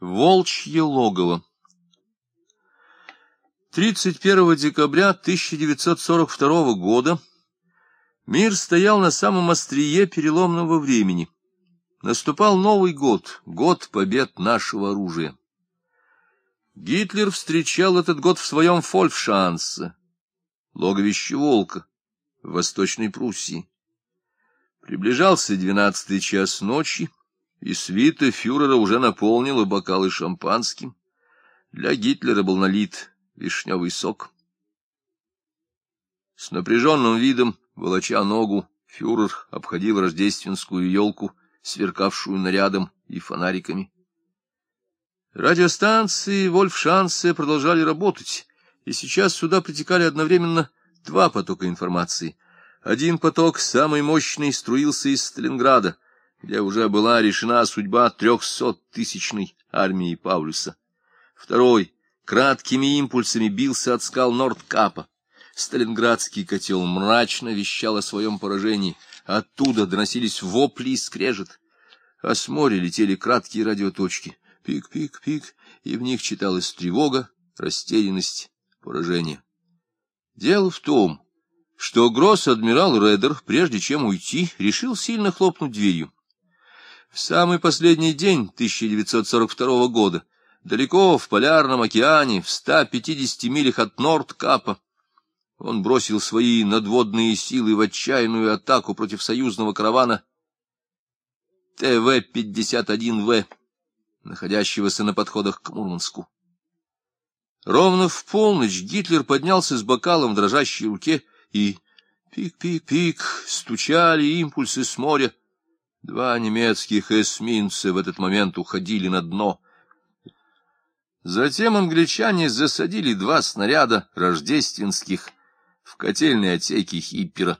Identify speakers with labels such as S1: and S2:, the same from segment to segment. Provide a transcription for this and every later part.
S1: Волчье логово 31 декабря 1942 года мир стоял на самом острие переломного времени. Наступал Новый год, год побед нашего оружия. Гитлер встречал этот год в своем Фольфшансе, логовище Волка, в Восточной Пруссии. Приближался двенадцатый час ночи, и свита фюрера уже наполнила бокалы шампанским. Для Гитлера был налит вишневый сок. С напряженным видом, волоча ногу, фюрер обходил рождественскую елку, сверкавшую нарядом и фонариками. Радиостанции Вольфшансе продолжали работать, и сейчас сюда притекали одновременно два потока информации. Один поток, самый мощный, струился из Сталинграда — где уже была решена судьба трехсоттысячной армии Павлюса. Второй краткими импульсами бился от скал Нордкапа. Сталинградский котел мрачно вещал о своем поражении. Оттуда доносились вопли и скрежет. А с моря летели краткие радиоточки. Пик-пик-пик, и в них читалась тревога, растерянность, поражение. Дело в том, что гросс-адмирал Редер, прежде чем уйти, решил сильно хлопнуть дверью. В самый последний день 1942 года, далеко в Полярном океане, в 150 милях от Нордкапа, он бросил свои надводные силы в отчаянную атаку против союзного каравана ТВ-51В, находящегося на подходах к Мурманску. Ровно в полночь Гитлер поднялся с бокалом в дрожащей руке, и пик-пик-пик стучали импульсы с моря, Два немецких эсминца в этот момент уходили на дно. Затем англичане засадили два снаряда рождественских в котельной отсеке Хиппера.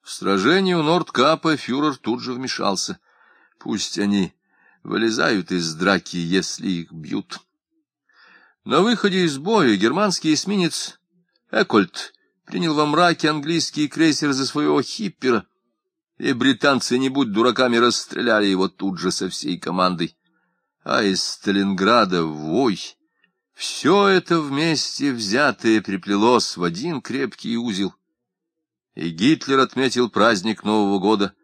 S1: В сражении у Нордкапа фюрер тут же вмешался. Пусть они вылезают из драки, если их бьют. На выходе из боя германский эсминец Экольд принял во мраке английский крейсер за своего Хиппера и британцы, не будь дураками, расстреляли его тут же со всей командой. А из Сталинграда вой. Все это вместе взятое приплелось в один крепкий узел. И Гитлер отметил праздник Нового года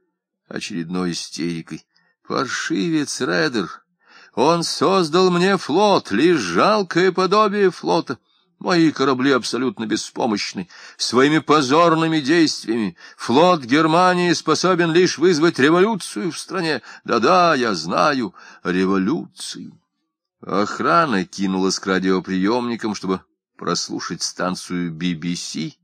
S1: очередной истерикой. Паршивец Редер! Он создал мне флот, лишь жалкое подобие флота. Мои корабли абсолютно беспомощны. Своими позорными действиями флот Германии способен лишь вызвать революцию в стране. Да-да, я знаю, революцию. Охрана кинулась к радиоприемникам, чтобы прослушать станцию BBC,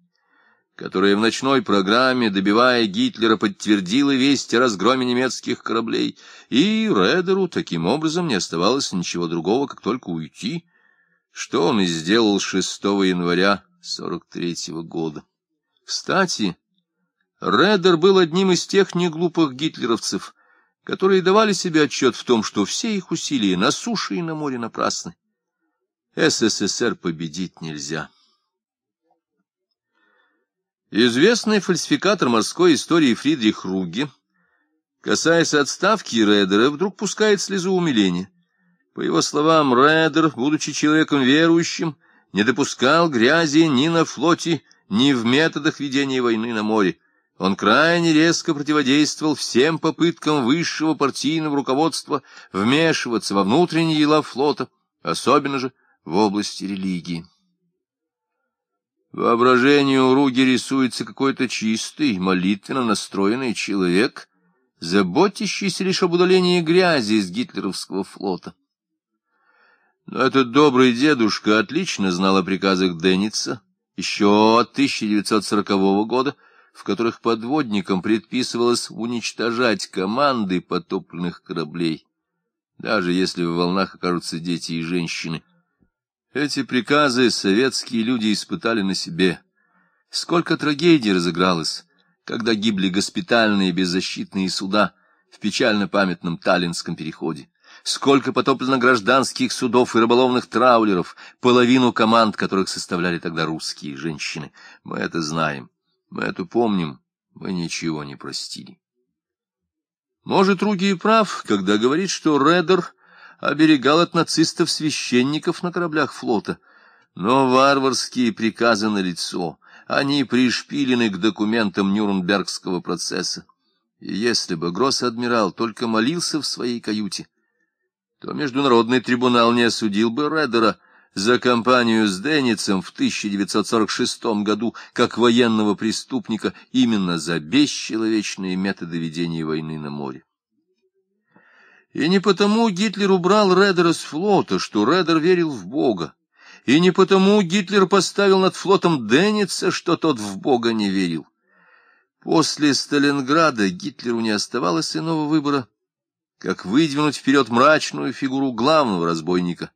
S1: которая в ночной программе, добивая Гитлера, подтвердила весть о разгроме немецких кораблей, и Редеру таким образом не оставалось ничего другого, как только уйти — что он и сделал 6 января 43 -го года. Кстати, Редер был одним из тех неглупых гитлеровцев, которые давали себе отчет в том, что все их усилия на суше и на море напрасны. СССР победить нельзя. Известный фальсификатор морской истории Фридрих Руге, касаясь отставки Редера, вдруг пускает слезу умиления. По его словам, Редер, будучи человеком верующим, не допускал грязи ни на флоте, ни в методах ведения войны на море. Он крайне резко противодействовал всем попыткам высшего партийного руководства вмешиваться во внутренние дела флота, особенно же в области религии. Воображению Руги рисуется какой-то чистый, молитвенно настроенный человек, заботящийся лишь об удалении грязи из гитлеровского флота. Но этот добрый дедушка отлично знал о приказах Денница еще от 1940 года, в которых подводникам предписывалось уничтожать команды потопленных кораблей, даже если в волнах окажутся дети и женщины. Эти приказы советские люди испытали на себе. Сколько трагедий разыгралось, когда гибли госпитальные беззащитные суда в печально-памятном Таллинском переходе сколько потоплено гражданских судов и рыболовных траулеров, половину команд которых составляли тогда русские женщины. Мы это знаем, мы это помним, мы ничего не простили. Может, Руги и прав, когда говорит, что Редер оберегал от нацистов священников на кораблях флота. Но варварские приказы налицо, они пришпилены к документам Нюрнбергского процесса. И если бы гросс-адмирал только молился в своей каюте, то Международный трибунал не осудил бы Редера за кампанию с Денницем в 1946 году как военного преступника именно за бесчеловечные методы ведения войны на море. И не потому Гитлер убрал Редера с флота, что Редер верил в Бога, и не потому Гитлер поставил над флотом Денница, что тот в Бога не верил. После Сталинграда Гитлеру не оставалось иного выбора, как выдвинуть вперед мрачную фигуру главного разбойника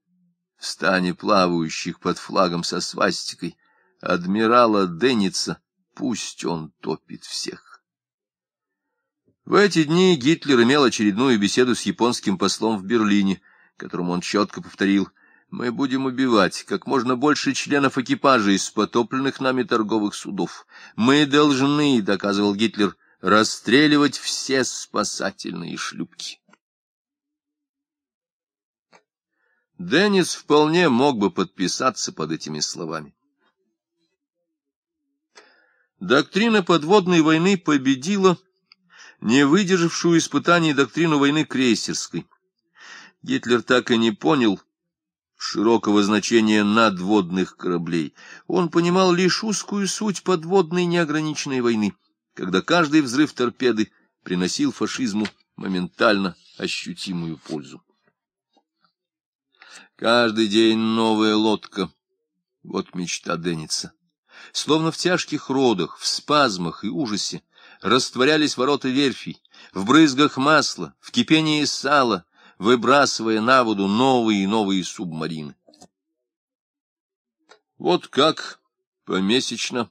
S1: в стане плавающих под флагом со свастикой, адмирала Денница, пусть он топит всех. В эти дни Гитлер имел очередную беседу с японским послом в Берлине, которому он четко повторил мы будем убивать как можно больше членов экипажа из потопленных нами торговых судов. Мы должны, — доказывал Гитлер, — расстреливать все спасательные шлюпки. Деннис вполне мог бы подписаться под этими словами. Доктрина подводной войны победила не выдержавшую испытаний доктрину войны крейсерской. Гитлер так и не понял, широкого значения надводных кораблей. Он понимал лишь узкую суть подводной неограниченной войны, когда каждый взрыв торпеды приносил фашизму моментально ощутимую пользу. Каждый день новая лодка. Вот мечта Денниса. Словно в тяжких родах, в спазмах и ужасе растворялись ворота верфей, в брызгах масла, в кипении сала, выбрасывая на воду новые и новые субмарины. Вот как помесячно,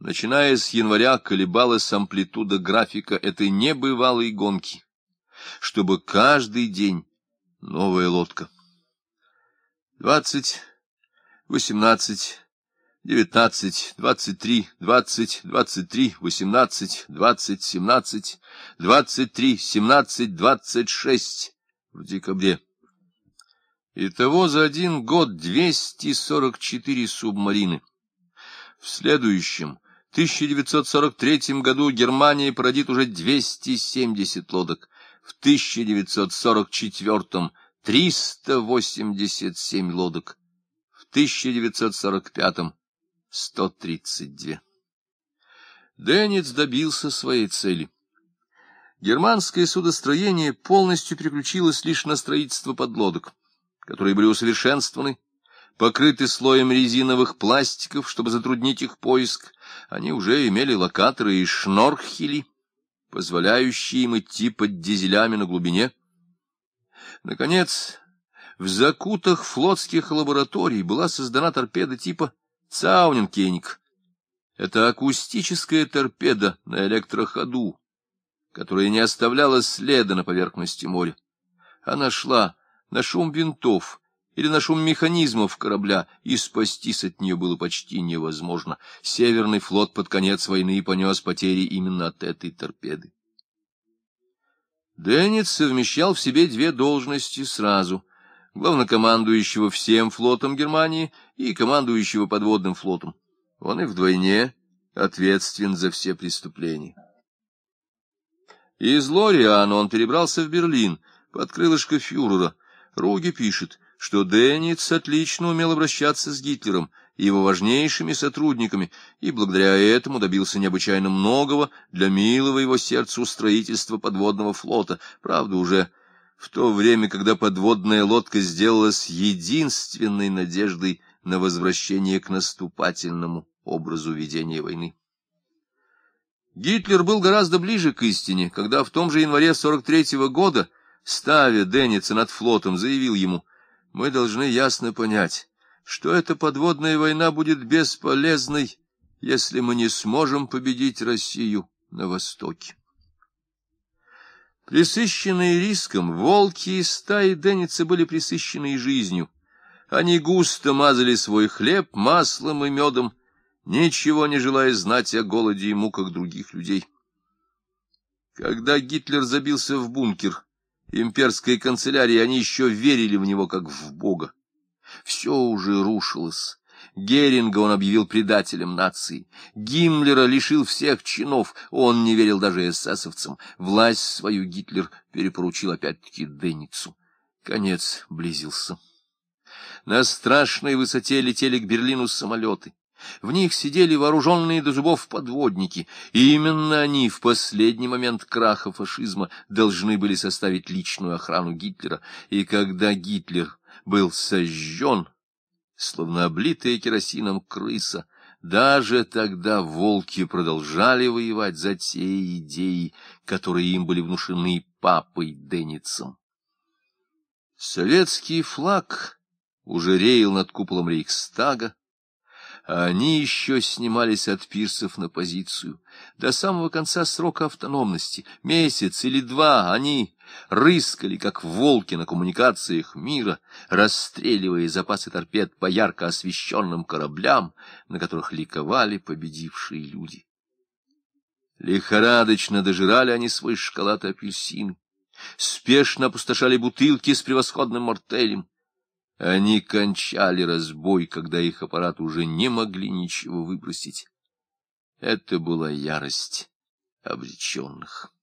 S1: начиная с января, колебалась амплитуда графика этой небывалой гонки, чтобы каждый день новая лодка. Двадцать, восемнадцать, девятнадцать, двадцать три, двадцать, двадцать три, восемнадцать, двадцать, семнадцать, двадцать три, семнадцать, двадцать шесть в декабре. Итого за один год 244 субмарины. В следующем, 1943 году, Германия породит уже 270 лодок. В 1944 — 387 лодок. В 1945 — 132. Денниц добился своей цели. Германское судостроение полностью переключилось лишь на строительство подлодок, которые были усовершенствованы, покрыты слоем резиновых пластиков, чтобы затруднить их поиск. Они уже имели локаторы и шнорхели, позволяющие им идти под дизелями на глубине. Наконец, в закутах флотских лабораторий была создана торпеда типа «Цауненкеник». Это акустическая торпеда на электроходу, которая не оставляла следа на поверхности моря. Она шла на шум винтов или на шум механизмов корабля, и спастись от нее было почти невозможно. Северный флот под конец войны понес потери именно от этой торпеды. Деннис совмещал в себе две должности сразу — главнокомандующего всем флотом Германии и командующего подводным флотом. Он и вдвойне ответственен за все преступления. Из Лориана он перебрался в Берлин, под крылышко фюрера. Руги пишет, что Денниц отлично умел обращаться с Гитлером и его важнейшими сотрудниками, и благодаря этому добился необычайно многого для милого его сердцу строительства подводного флота, правда, уже в то время, когда подводная лодка сделалась единственной надеждой на возвращение к наступательному образу ведения войны. Гитлер был гораздо ближе к истине, когда в том же январе 43-го года, ставя Денница над флотом, заявил ему, «Мы должны ясно понять, что эта подводная война будет бесполезной, если мы не сможем победить Россию на Востоке». Присыщенные риском, волки и стаи Денница были присыщены и жизнью. Они густо мазали свой хлеб маслом и медом, ничего не желая знать о голоде и муках других людей. Когда Гитлер забился в бункер имперской канцелярии они еще верили в него, как в Бога. Все уже рушилось. Геринга он объявил предателем нации. Гиммлера лишил всех чинов, он не верил даже эсэсовцам. Власть свою Гитлер перепоручил опять-таки Денницу. Конец близился. На страшной высоте летели к Берлину самолеты. В них сидели вооруженные до зубов подводники, и именно они в последний момент краха фашизма должны были составить личную охрану Гитлера. И когда Гитлер был сожжен, словно облитая керосином крыса, даже тогда волки продолжали воевать за те идеи, которые им были внушены папой Денницем. Советский флаг уже реял над куполом Рейхстага, а они еще снимались от пирсов на позицию. До самого конца срока автономности, месяц или два, они рыскали, как волки на коммуникациях мира, расстреливая запасы торпед по ярко освещенным кораблям, на которых ликовали победившие люди. Лихорадочно дожирали они свой шоколад и апельсин, спешно опустошали бутылки с превосходным мортелем, они кончали разбой, когда их аппарат уже не могли ничего выбросить. Это была ярость обреченных.